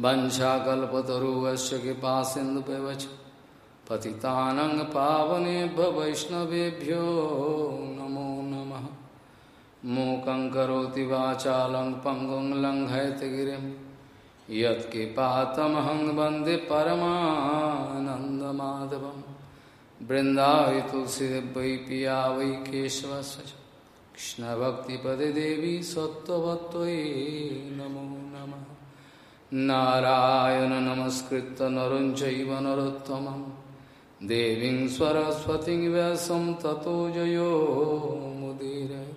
वंशाकल्पतरुवश्च कृपा सिन्धुपवच पतितानं पावनेभ्य वैष्णवेभ्यो नमो नमः। मूकं करोति वाचालं पङ्गुं लङ्घयतगिरिं यत्कृपातमहं वंदे परमानन्दमाधवं। बृन्दावि तुलसीदेव पिया वै केशवस्य। कृष्णभक्तिपदे देवी नमो नमः। नारायण नमस्कृत नर चैव नरोत्तमं देवीं सरस्वतीं व्यासं ततो जयो मुदीर।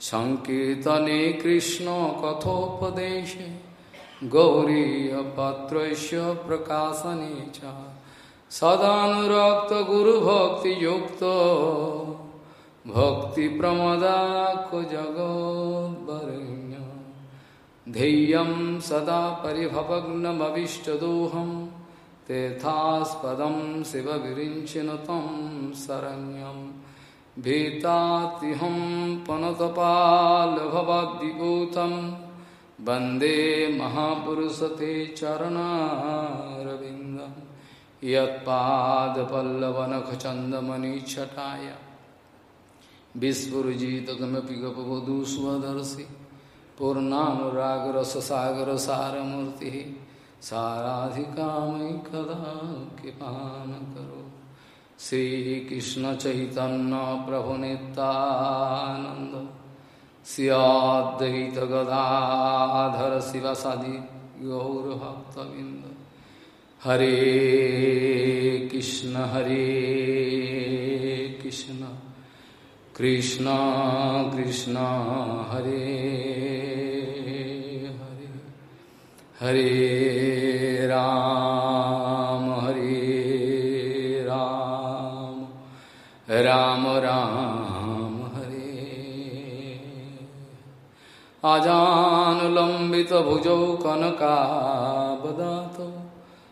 सङ्कीर्तने कृष्णकथोपदेशे गौरीयपात्रस्य प्रकाशने च। सदानुरक्तगुरुभक्तियुक्तो भक्तिप्रमदाको जगोद्वरेण्य ध्येयं सदा परिभवग्नमविष्टदोहं, तेथास्पदं शिवविरिञ्चिन तं शरण्यं। भीतातिहं पनतपालभवद्दिपूतं वंदे महापुरुषते चरणारविन्दं। यत्पादपल्लवनखचन्दमणिच्छटाय विस्फुरजितकमपि गपवधूष्वदर्शि। पूर्णानुरागरससागर सारमूर्ति साराधिका मयि कदा कृपान करो श्रीकृष्ण चैतन्य प्रभु नित्यानंद सियाद्वैत गदाधर शिवसादि गौरभक्तबिंद हरे कृष्ण हरे कृष्ण। कृष्ण कृष्ण, हरे हरे। हरे राम हरे राम। राम राम, हरे। आजानुलम्बितभुजौ कनकावदातौ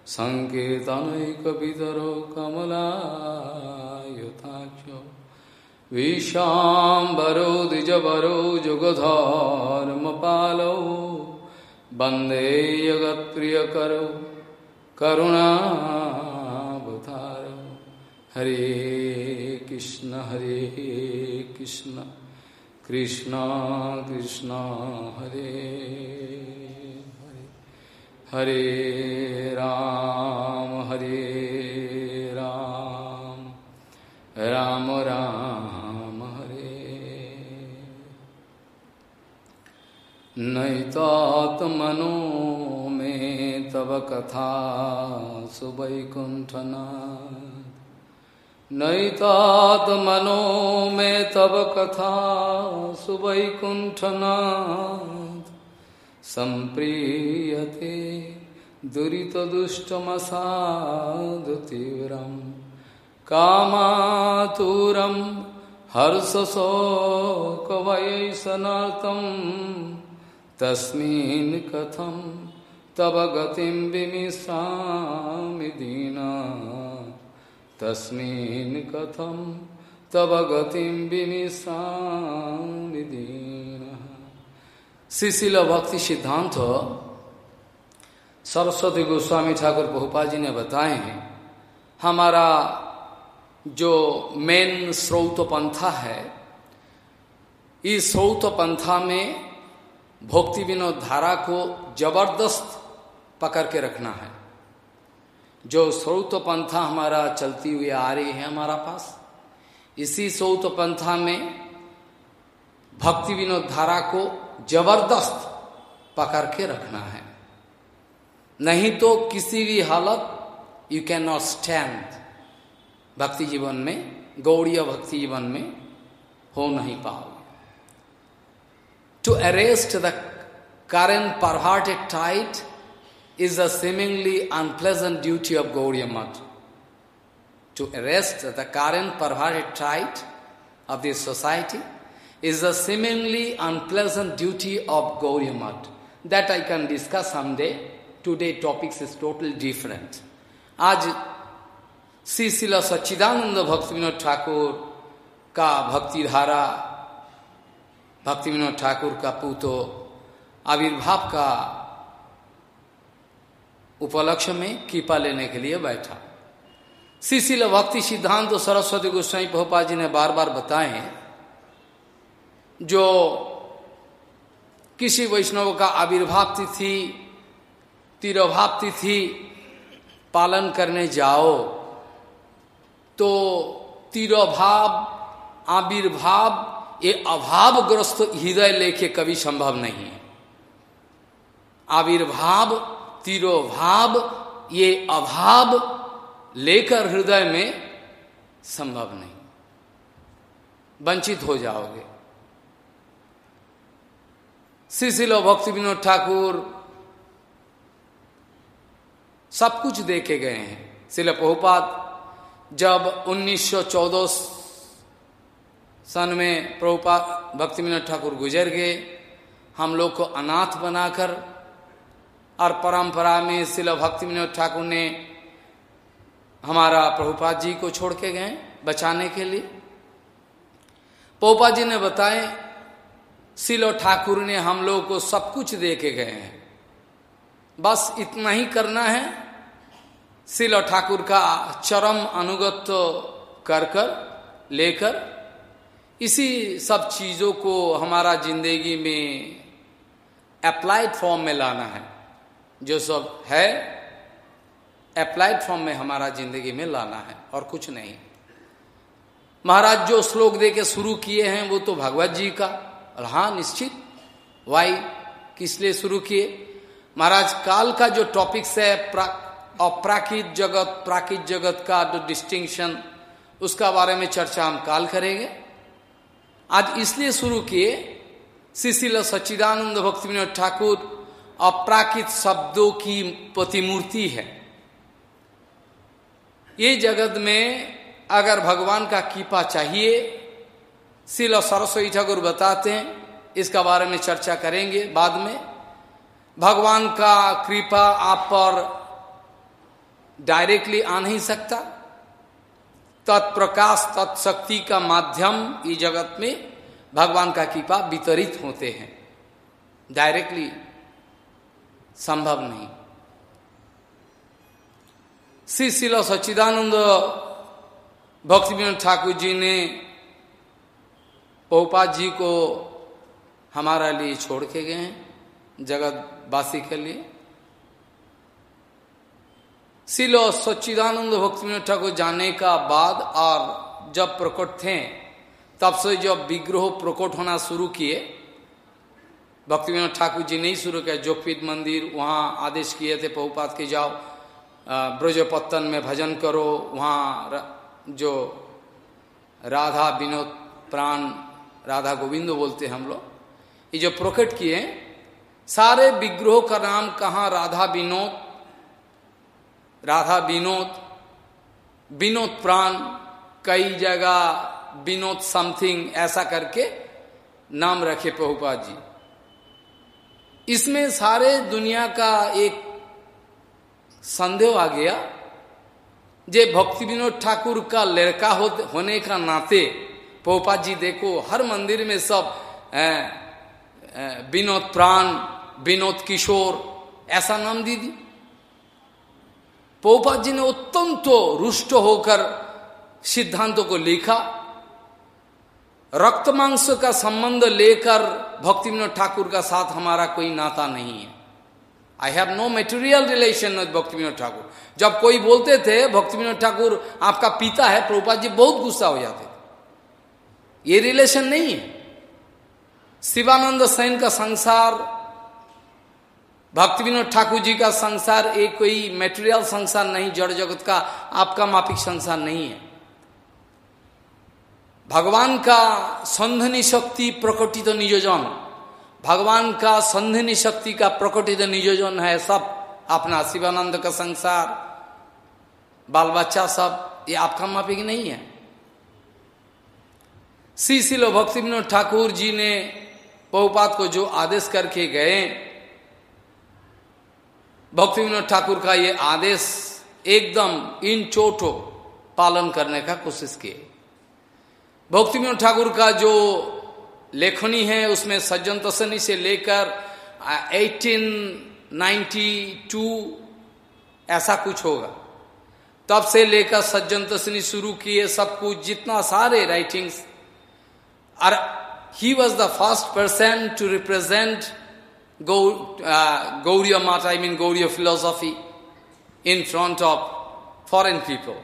सङ्केतनैकपितरौ कमलायुताख्यौ विशाम्बरो द्विजवरो जुगधर्मपालौ वंदे जगत्प्रियकरौ करुणावतारौ। हरे कृष्ण हरे कृष्ण कृष्ण कृष्ण, हरे हरे। हरे राम, हरे नैतात्मनो मे तव कथा सुवैकुण्ठना नैतात्मनो मे तव कथा सुवैकुण्ठना सम्प्रीयते दुरितदुष्टमसाधुतीव्रं कामातुरं हर्षशोकवयैसनार्थम् तस्मिन् कथं तव गतिं विमिश्रामि दीना। तस्मिन् कथं तव गतिं विमिश्रामि दीना। शिशिल भक्ति सिद्धांत सरस्वती गोस्वामी ठाकुर बहुपा जी ने बताए हमारा जो मेन स्रोत पंथा है, इस स्रोत पंथा में भक्ति विनोद धारा को ज़बरदस्त पकड़ के रखना है। जो स्रोत पंथा हमारा चलती हुई आ रही है हमारा पास, इसी स्रोत पंथा में भक्ति विनोद धारा को ज़बरदस्त पकड़ के रखना है। नहीं तो किसी भी हालत यू कैन नॉट स्टैंड भक्ति जीवन में, गौड़ीय भक्ति जीवन में हो नहीं पाओगे। to arrest the current perverted tide is the seemingly unpleasant duty of Gauriya Math to arrest the current perverted tide of this society is the seemingly unpleasant duty of Gauriya Math. That I can discuss someday. Today topics is totally different. आज श्री शिला सच्चिदानंद भक्ति विनोद ठाकुर का भक्ति धारा भक्ति विनोद ठाकुर का पूतो आविर्भाव का उपलक्ष्य में कीपा लेने के लिए बैठा। शिशिल भक्ति सिद्धांत तो सरस्वती गोस्वाई भोपा जी ने बार बार बताए जो किसी वैष्णव का आविर्भाव तिथि तिरभाव तिथि पालन करने जाओ तो तिरोभाव, आविर्भाव ये अभावग्रस्त हृदय लेके कभी संभव नहीं है। आविर्भाव, तिरोभाव, ये अभाव लेकर हृदय में संभव नहीं। वंचित हो जाओगे। श्री शिलो भक्ति विनोद ठाकुर सब कुछ देखे गए हैं। शिल पहुपात जब 1914 सन में प्रभुपा भक्ति विनोद ठाकुर गुजर गए। हम लोग को अनाथ बनाकर और परंपरा में शिल भक्ति विनोद ठाकुर ने हमारा प्रभुपाद जी को छोड़ के गए बचाने के लिए। पोपा जी ने बताए, शिलो ठाकुर ने हम लोग को सब कुछ दे के गए हैं। बस इतना ही करना है। शिलो ठाकुर का चरम अनुगत कर कर लेकर इसी सब चीज़ों को हमारा ज़िंदगी में अप्लाइड फॉर्म में लाना है। जो सब है अप्लाइड फॉर्म में हमारा ज़िंदगी में लाना है और कुछ नहीं। महाराज, जो श्लोक दे के शुरू किए हैं, वो तो भगवत जी का। और हाँ निश्चित। वाई किस लिए शुरू किए? महाराज, काल का जो टॉपिक्स है अप्राकृत जगत, प्राकृत जगत का जो डिस्टिंक्शन उसका बारे में चर्चा हम काल करेंगे। आज इसलिए शुरू किए शिशिल सच्चिदानंद भक्ति विनोद ठाकुर अप्राकृत शब्दों की प्रतिमूर्ति है। ये जगत में अगर भगवान का कीपा चाहिए शिल सरस्वती ठाकुर बताते हैं, इसका बारे में चर्चा करेंगे बाद में। भगवान का कृपा आप पर डायरेक्टली आ नहीं सकता। तत्प्रकाश तत्शक्ति का माध्यम इस जगत में भगवान का कृपा वितरित होते हैं। डायरेक्टली संभव नहीं। श्री शिल सच्चिदानंद भक्ति ठाकुर जी ने पोपा जी को हमारा लिए छोड़ के गए हैं, जगतवासी के लिए। शिलो सच्चिदानंद भक्ति विनोद ठाकुर जाने का बाद और जब प्रकट थे, तब से जब विग्रह प्रकट होना शुरू किए, भक्ति विनोद ठाकुर जी नहीं शुरू किया। जोगपीत मंदिर वहाँ आदेश किए थे, पहुपात के जाओ ब्रजपत्तन में भजन करो, वहाँ जो राधा विनोद प्राण राधा गोविंद बोलते हम लोग, ये जो प्रकट किए, सारे विग्रहों का नाम कहाँ राधा विनोद राधा विनोद विनोद प्राण कई जगह विनोद समथिंग ऐसा करके नाम रखे प्रभुपाद जी। इसमें सारे दुनिया का एक संदेह आ गया जे भक्ति विनोद ठाकुर का लड़का हो, होने का नाते पोपा जी देखो हर मंदिर में सब विनोद प्राण विनोद किशोर ऐसा नाम दी दी पोपा जी ने अत्यंत रुष्ट होकर सिद्धांतों को लिखा। रक्त मांस का संबंध लेकर भक्ति विनोद ठाकुर का साथ हमारा कोई नाता नहीं है। I have no material relation with Bhakti Vinod Thakur. जब कोई बोलते थे भक्ति विनोद ठाकुर, आपका पिता है प्रभुपाद जी बहुत गुस्सा हो जाते थे। ये रिलेशन नहीं है। शिवानंद सैन का संसार भक्ति विनोद ठाकुर जी का संसार एक कोई मेटेरियल संसार नहीं, जड़ जगत का, आपका मापिक संसार नहीं है। भगवान का संधनी शक्ति प्रकटित नियोजन, भगवान का संधनी शक्ति का प्रकटित नियोजन है सब, अपना शिवानंद का संसार बाल बच्चा सब, ये आपका मापिक नहीं है। श्री शिलो भक्ति विनोद ठाकुर जी ने बहुपात को जो आदेश करके गए भक्ति विनोद ठाकुर का ये आदेश एकदम इन चोटो पालन करने का कोशिश किए। भक्ति विनोद ठाकुर का जो लेखनी है, उसमें सज्जन तसनी से लेकर 1892 ऐसा कुछ होगा। तब से लेकर सज्जन तसनी शुरू किए सब कुछ, जितना सारे राइटिंग्स और he was the first person to represent Gaudiya Math I mean Gaudiya philosophy in front of foreign people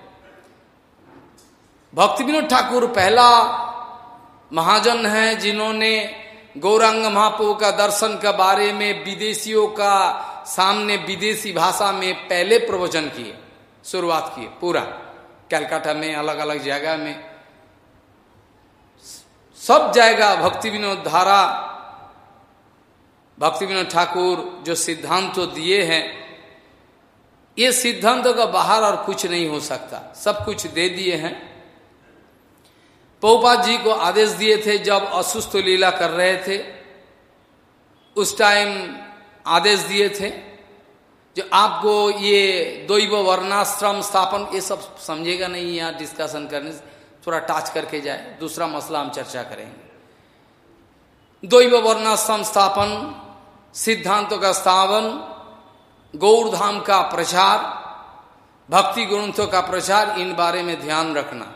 Bhakti Vinod Thakur पहला महाजन है जिन्होंने गौरांग महाप्रभु का दर्शन के बारे में विदेशियों का सामने विदेशी भाषा में पहले प्रवचन किए शुरुआत किए पूरा कैलकाटा में अलग अलग जगह में सब जाएगा भक्ति विनोद धारा भक्ति विनोद ठाकुर जो सिद्धांत तो दिए हैं, ये सिद्धांतों का बाहर और कुछ नहीं हो सकता। सब कुछ दे दिए हैं। पौपात जी को आदेश दिए थे, जब असुस्थ लीला कर रहे थे, उस टाइम आदेश दिए थे जो आपको ये दैव वर्णाश्रम स्थापन, ये सब समझेगा नहीं, यहाँ डिस्कशन करने से थोड़ा टच करके जाए। दूसरा मसला हम चर्चा करेंगे। दैव वर्णाश्रम स्थापन सिद्धांतों का स्थावन, गौरधाम का प्रचार, भक्ति ग्रंथों का प्रचार, इन बारे में ध्यान रखना।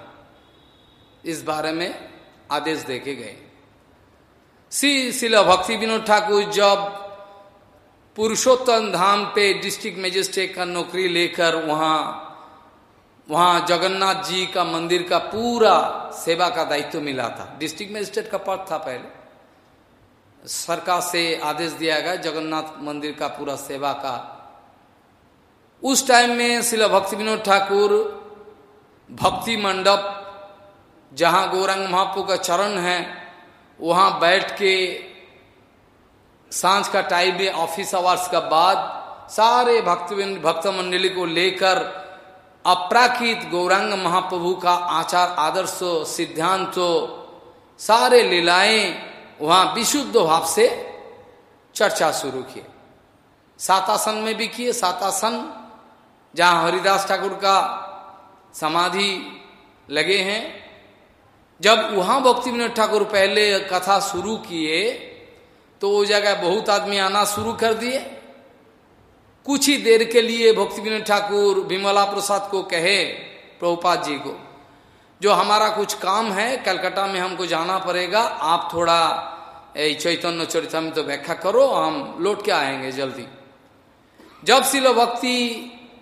इस बारे में आदेश देके गए। श्री शिला भक्ति विनोद ठाकुर जब पुरुषोत्तम धाम पे डिस्ट्रिक्ट मजिस्ट्रेट का नौकरी लेकर वहाँ वहाँ जगन्नाथ जी का मंदिर का पूरा सेवा का दायित्व मिला था। डिस्ट्रिक्ट मजिस्ट्रेट का पद था पहले। सरकार से आदेश दिया गया, जगन्नाथ मंदिर का पूरा सेवा का। उस टाइम में शिला भक्ति विनोद ठाकुर, भक्ति मंडप, जहाँ गौरंग महापु का चरण है, वहाँ बैठ के साँझ का टाइम में ऑफ़िस आवर्स का बाद सारे भक्त भक्त मंडली को लेकर अपराकित गौरांग महाप्रभु का आचार, आदर्श, सिद्धांत, सारे लीलाएँ वहाँ विशुद्ध भाव से चर्चा शुरू किए सातासन में भी किए सातासन जहाँ हरिदास ठाकुर का समाधि लगे हैं। जब वहाँ भक्ति विनोद ठाकुर पहले कथा शुरू किए तो वो जगह बहुत आदमी आना शुरू कर दिए। कुछ ही देर के लिए भक्ति विनोद ठाकुर विमला प्रसाद को कहे, प्रभुपाद जी को जो हमारा कुछ काम है, कलकत्ता में हमको जाना पड़ेगा। आप थोड़ा चैतन्य चरित्र में तो व्याख्या करो, हम लौट के आएँगे जल्दी। जब शिलो भक्ति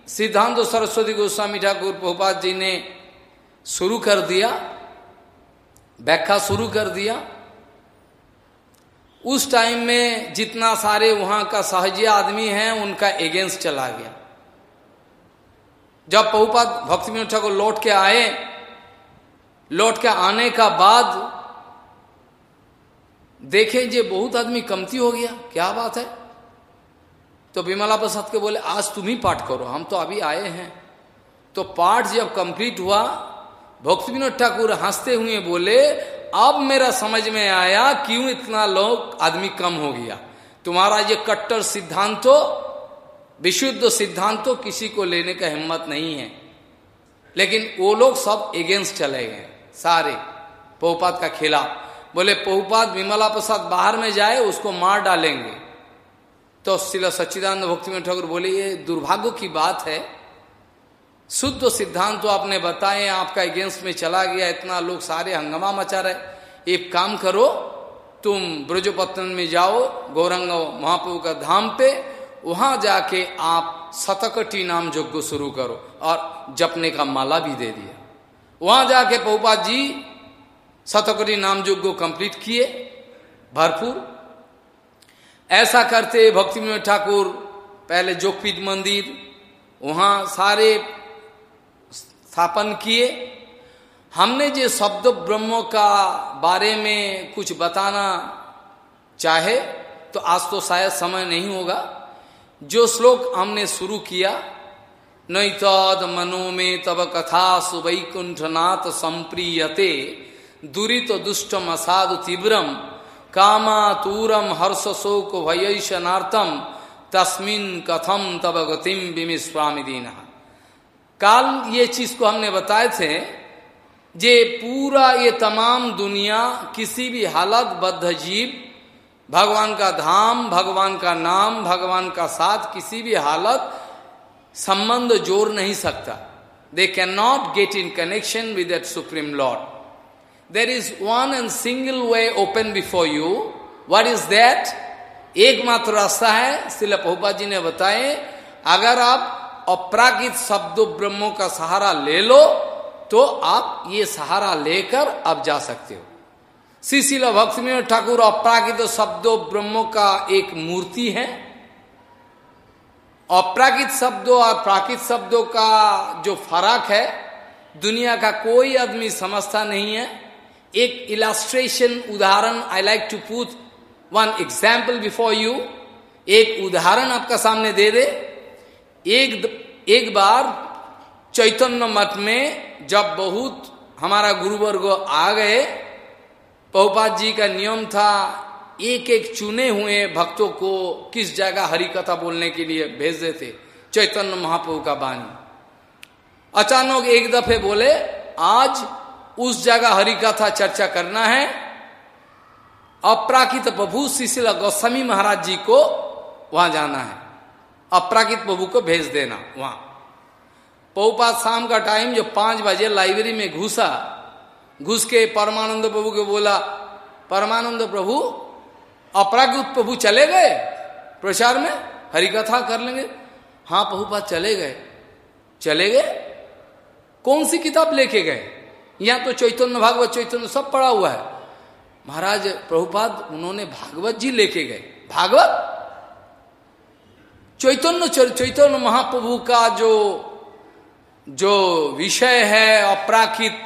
सिद्धांत सरस्वती गोस्वामी ठाकुर प्रभुपाद जी ने शुरू कर दिया, व्याख्या शुरू कर दिया, उस टाइम में जितना सारे वहाँ का सहजी आदमी है, उनका एगेंस्ट चला गया। जब पहुपात भक्ति मिठा को लौट के आए लौट के आने का बाद देखें जे बहुत आदमी कमती हो गया, क्या बात है? तो विमला प्रसाद के बोले, आज तुम ही पाठ करो, हम तो अभी आए हैं। तो पाठ जब कंप्लीट हुआ, भक्ति विनोद ठाकुर हँसते हुए बोले, अब मेरा समझ में आया क्यों इतना लोग, आदमी कम हो गया? तुम्हारा ये कट्टर सिद्धांतो, विशुद्ध सिद्धांतो किसी को लेने का हिम्मत नहीं है। लेकिन वो लोग सब एगेंस्ट चले गए। सारे पहुपात का खिलाफ बोले, पहुपात विमला प्रसाद बाहर में जाए, उसको मार डालेंगे। तो शिला सच्चिदानंद भक्ति में ठाकुर बोले, ये दुर्भाग्य की बात है। शुद्ध सिद्धांत तो आपने बताए, आपका अगेंस्ट में चला गया, इतना लोग सारे हंगामा मचा रहे। एक काम करो, तुम ब्रजपत्तन में जाओ, गौरंग महाप्रभु का धाम पे, वहाँ जाके आप शतकटी नाम यज्ञ शुरू करो और जपने का माला भी दे दिया। वहाँ जाके पहुपात जी शतकटी नाम को कंप्लीट किए, भरपूर। ऐसा करते भक्ति ठाकुर, पहले जोगपीठ मंदिर, वहाँ सारे स्थापन किए। हमने जो शब्द ब्रह्म का बारे में कुछ बताना चाहे तो आज तो शायद समय नहीं होगा। जो श्लोक हमने शुरू किया नैतद मनो में तब कथा सुवैकुंठनाथ संप्रियते, दुरित दुष्टम असाधु तीव्रम कामातूरम हर्ष शोक भयनार्थम तस्मिन कथम तब गतिम बिमिस्वामी दीना काल ये चीज़ को हमने बताए थे, जे पूरा ये तमाम दुनिया किसी भी हालत बद्ध जीव, भगवान का धाम, भगवान का नाम, भगवान का साथ किसी भी हालत संबंध जोड़ नहीं सकता। They can not get in connection with that supreme lord there is one and single way open before you what is that एकमात्र रास्ता है, शिल पहुपा जी ने बताए, अगर आप अपरागित शब्द, ब्रह्मों का सहारा ले लो तो आप ये सहारा लेकर आप जा सकते हो। श्री भक्त में ठाकुर, अपरागित शब्दों, ब्रह्मों का एक मूर्ति है। अपरागित शब्दों और प्राकृत शब्दों का जो फ़र्क है, दुनिया का कोई आदमी समझता नहीं है। एक इलास्ट्रेशन उदाहरण आई लाइक टू पूछ वन एग्ज़ाम्पल बिफोर यू एक उदाहरण आपका सामने दे दे। एक एक बार चैतन्य मठ में जब बहुत हमारा गुरुवर्ग आ गए, पहुपात जी का नियम था एक एक चुने हुए भक्तों को किस जगह हरि कथा बोलने के लिए भेज देते? चैतन्य महाप्रभु का बानी अचानक एक दफे बोले, आज उस जगह हरि कथा चर्चा करना है। अपराकित प्रभु शिशिला गोस्वामी महाराज जी को वहाँ जाना है। अपराकित प्रभु को भेज देना वहाँ। पौपात शाम का टाइम जो पाँच बजे लाइब्रेरी में घुसा, घुस के परमानंद प्रभु को बोला, परमानंद प्रभु अपरागित प्रभु चले गए। प्रचार में हरिकथा कर लेंगे। हाँ प्रभुपात चले गए। चले गए? कौन सी किताब लेके गए? यहाँ तो चैतन्य भागवत, चैतन्य सब पड़ा हुआ है। महाराज, प्रभुपाद, उन्होंने भागवत जी लेके गए। भागवत? चैतन्य चैतन्य महाप्रभु का जो जो विषय है, अपराखित,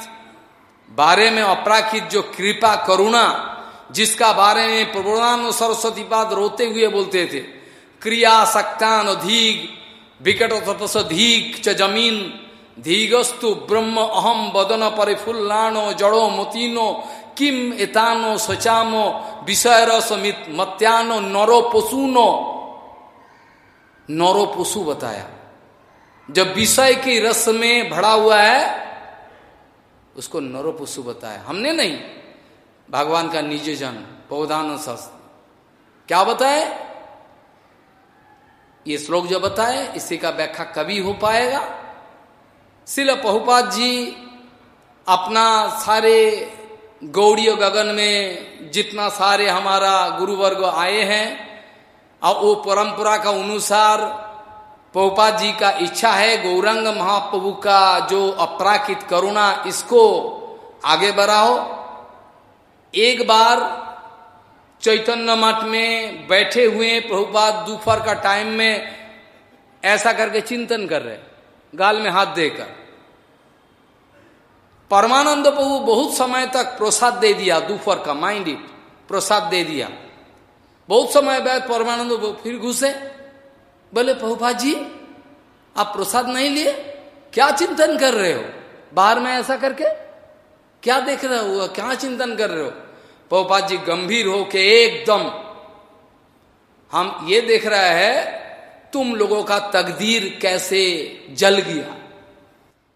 बारे में अपराखित जो कृपा, करुणा जिसका बारे में प्रबोधान सरस्वती पाद रोते हुए बोलते थे, क्रिया सक्तान अधिक विकट तपस धीक च ज़मीन, धीगस्तु ब्रह्म अहम बदन परिफुल्लानो जड़ो मोतीनो, किम एतानो सचामो विषय रस मत्यानो नरो पशुनो। नरो पशु बताया, जब विषय की रस में भरा हुआ है, उसको नरो पशु बताया। हमने नहीं भगवान का निज जन, पौधान शास्त्र। क्या बताए? ये श्लोक जो बताए, इसी का व्याख्या कभी हो पाएगा? शिल पहुपात जी, अपना सारे गौड़ी गगन में जितना सारे हमारा गुरुवर्ग आए हैं, और वो परंपरा का अनुसार पहुपात जी का इच्छा है, गौरंग महाप्रभु का जो अपराकित करुणा, इसको आगे बढ़ाओ। एक बार चैतन्य मठ में बैठे हुए प्रभुपाद दोपहर का टाइम में ऐसा करके चिंतन कर रहे गाल में हाथ देकर। परमानंद प्रभु बहुत समय तक प्रसाद दे दिया दोपहर का माइंड इट प्रसाद दे दिया। बहुत समय बाद परमानंद फिर घुसे। बोले प्रभुपा जी, आप प्रसाद नहीं लिए? क्या चिंतन कर रहे हो? बाहर में ऐसा करके क्या देख रहे हो? क्या चिंतन कर रहे हो? प्रभुपाद जी गंभीर हो के एकदम, हम ये देख रहा है, तुम लोगों का तकदीर कैसे जल गया?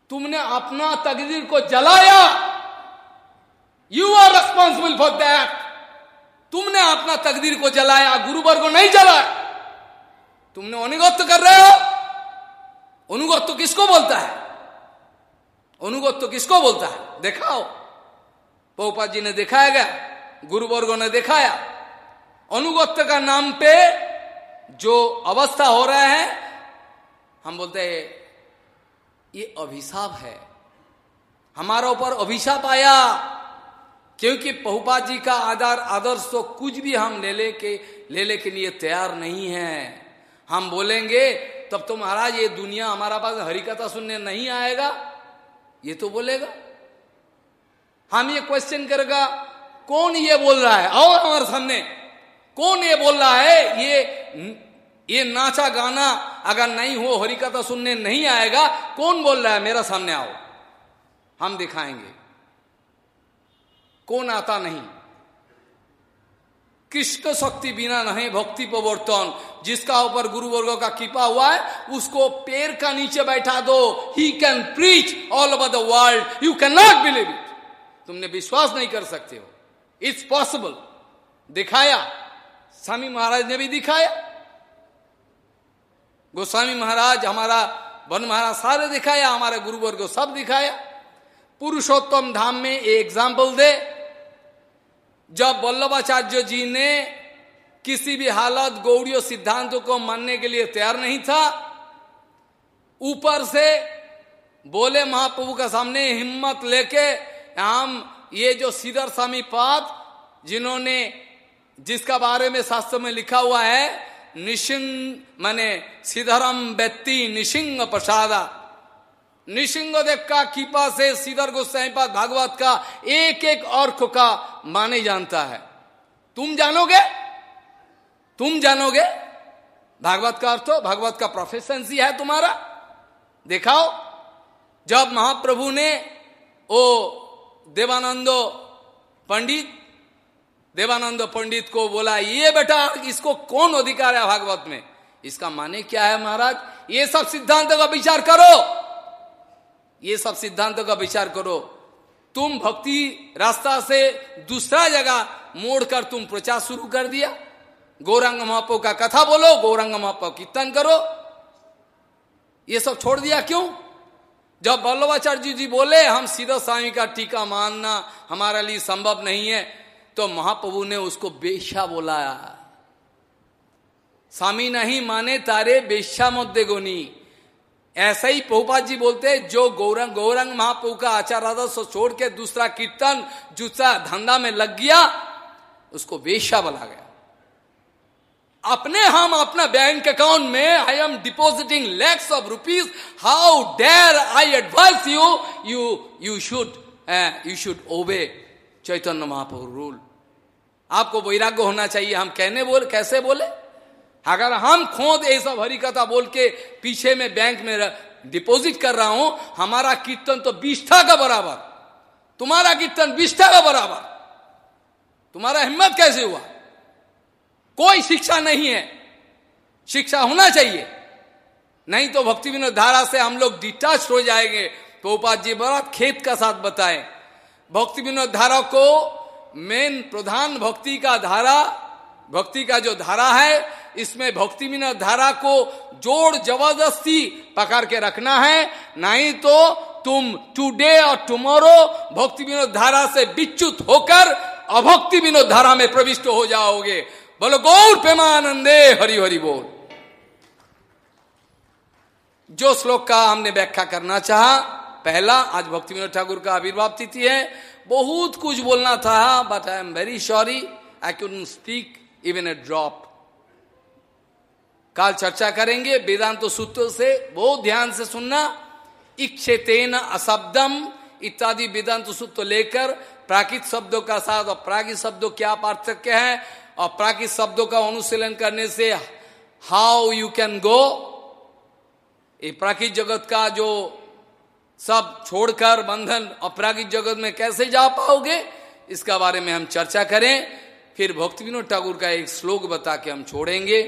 तुमने अपना तकदीर को जलाया। You are responsible for that तुमने अपना तकदीर को जलाया गुरुवर को नहीं जलाया तुमने अनुगत्य कर रहे हो। अनुगत्य किसको बोलता है? अनुगत्य किसको बोलता है? देखाओ। पोपा जी ने दिखाया गया, गुरुवर्गो ने दिखाया। अनुगत्य का नाम पे जो अवस्था हो रहा है, हम बोलते हैं, ये अभिशाप है। हमारा ऊपर अभिशाप आया, क्योंकि पहुपा जी का आधार, आदर्श तो कुछ भी हम ले ले के, ले ले के लिए तैयार नहीं है। हम बोलेंगे, तब तो महाराज, ये दुनिया हमारा पास हरिकथा सुनने नहीं आएगा, ये तो बोलेगा। हम ये क्वेश्चन करेगा कौन ये बोल रहा है? और हमारे सामने, कौन ये बोल रहा है? ये ये नाचा गाना अगर नहीं हो हरि कथा सुनने नहीं आएगा, कौन बोल रहा है? मेरा सामने आओ। हम दिखाएँगे। कौन आता नहीं? कृष्ण शक्ति बिना नहीं, भक्ति प्रवर्तन। जिसका ऊपर गुरु वर्गो का कृपा हुआ है, उसको पेड़ का नीचे बैठा दो। He can preach all over the world you can not believe तुमने विश्वास नहीं कर सकते हो। इट्स पॉसिबल दिखाया। स्वामी महाराज ने भी दिखाया। गोस्वामी महाराज, हमारा वन महाराज सारे दिखाया, हमारे गुरुवर को सब दिखाया। पुरुषोत्तम धाम में एग्ज़ाम्पल दे। जब वल्लभाचार्य जी ने किसी भी हालत, गौड़ियों, सिद्धांतों को मानने के लिए तैयार नहीं था, ऊपर से बोले महाप्रभु का सामने हिम्मत लेके हम ये जो सीधर स्वामी पाद जिन्होंने, जिसका बारे में शास्त्र में लिखा हुआ है, निशिंग, माने सीधरम व्यक्ति निशिंग प्रसादा। निशिंग देव का कृपा से सीधर गोस्वाईपाद भागवत का एक एक अर्थ का माने जानता है। तुम जानोगे? तुम जानोगे? भागवत का अर्थ, भागवत का प्रोफेशंसी है तुम्हारा। दिखाओ। जब महाप्रभु ने ओ देवानंदो पंडित, देवानंद पंडित को बोला, ये बेटा, इसको कौन अधिकार है भागवत में? इसका माने क्या है महाराज? ये सब सिद्धांतों का विचार करो। ये सब सिद्धांतों का विचार करो। तुम भक्ति रास्ता से दूसरा जगह मोड़कर तुम प्रचार शुरू कर दिया। गौरंग महापो का कथा बोलो, गौरंग महापो कीर्तन करो। ये सब छोड़ दिया क्यों? जब वल्लभाचार्य जी बोले, हम सीधा स्वामी का टीका मानना हमारे लिए संभव नहीं है तो महाप्रभु ने उसको बेशा बोलाया। स्वामी नहीं माने तारे बेशा मुद्दे गोनी ऐसा ही प्रभुपाद जी बोलते जो गौरंग गौरंग महाप्रभु का आचार आदर्श छोड़ के दूसरा कीर्तन, दूसरा धंधा में लग गया, उसको वेश्या बोला गया। अपने हम अपना बैंक अकाउंट में I am depositing lakhs of rupees how dare I advise you you you should you should obey Chaitanya Mahaprabhu rule आपको वैराग्य होना चाहिए। हम कहने बोल, कैसे बोले? अगर हम खोद ये सब हरी कथा बोल के पीछे में बैंक में डिपॉजिट कर रहा हूँ, हमारा कीर्तन तो बिष्ठा का बराबर। तुम्हारा कीर्तन बिष्ठा का बराबर। तुम्हारा हिम्मत कैसे हुआ? कोई शिक्षा नहीं है। शिक्षा होना चाहिए। नहीं तो भक्ति विनोद धारा से हम लोग डिटाच हो जाएँगे। तो उपाध जी बड़ा खेत का साथ बताए। भक्ति विनोद धारा को मेन प्रधान भक्ति का धारा, भक्ति का जो धारा है, इसमें भक्ति विनोद धारा को जोड़ ज़बरदस्ती पकड़ के रखना है। नहीं तो तुम टुडे और टुमारो भक्ति विनोद धारा से विच्युत होकर अभक्ति विनोद धारा में प्रविष्ट हो जाओगे। बोलो गौर प्रेमानंदे, हरि हरि बोल. जो श्लोक का हमने व्याख्या करना चाहा, पहला, आज भक्ति विनोद ठाकुर का आविर्भाव तिथि है। बहुत कुछ बोलना था but I am very sorry I could speak even a drop काल चर्चा करेंगे, वेदांत सूत्र से बहुत ध्यान से सुनना। इक्षेतेन अशब्दम, इत्यादि वेदांत सूत्र लेकर प्राकृत शब्दों का साथ और प्राकृत शब्दों क्या पार्थक्य है और प्राकृत शब्दों का अनुशीलन करने से हाउ यू कैन गो ये प्राकृत जगत का जो सब छोड़कर बंधन अपरागिक जगत में कैसे जा पाओगे, इसका बारे में हम चर्चा करें। फिर भक्ति विनोद ठाकुर का एक श्लोक बता के हम छोड़ेंगे।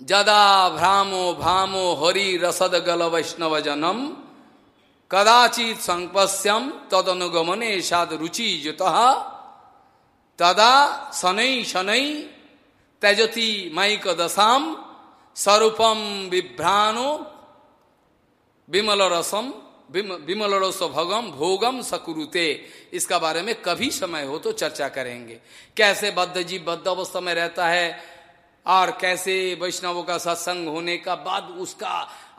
जदा भ्रामो भामो हरि रसद गल वैष्णव जनम, कदाचित संपस्यम तद अनुगमने साद रुचि युत। तदा शनै शनै, त्यजति माइक दशाम स्वरूपम विभ्रानो विमल रसम विमल रस भगम, भोगम सकुरुते। इसका बारे में कभी समय हो तो चर्चा करेंगे। कैसे बद्ध जीव बद्ध अवस्था में रहता है, और कैसे वैष्णवों का सत्संग होने का बाद उसका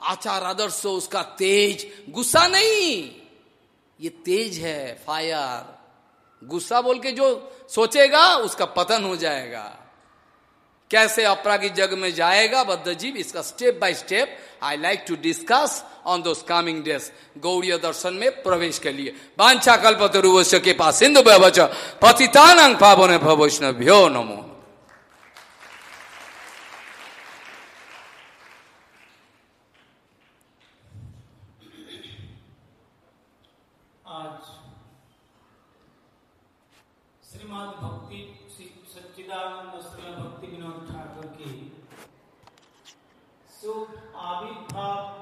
आचार, आदर्श, उसका तेज, गुस्सा नहीं। ये तेज है, फायर। गुस्सा बोल के जो सोचेगा, उसका पतन हो जाएगा। कैसे अपरागिक जग में जाएगा, बद्ध जीव, इसका step by step I like to discuss on those coming days Gaudiya दर्शन में प्रवेश के लिए। बांछा कल्पत कल्पतरुवश्य के पास। सिंधु व्यवच पतितान पावन भवैष्णव्यो नमो श्रीमद भक्ति सच्चिदानंद श्री भक्ति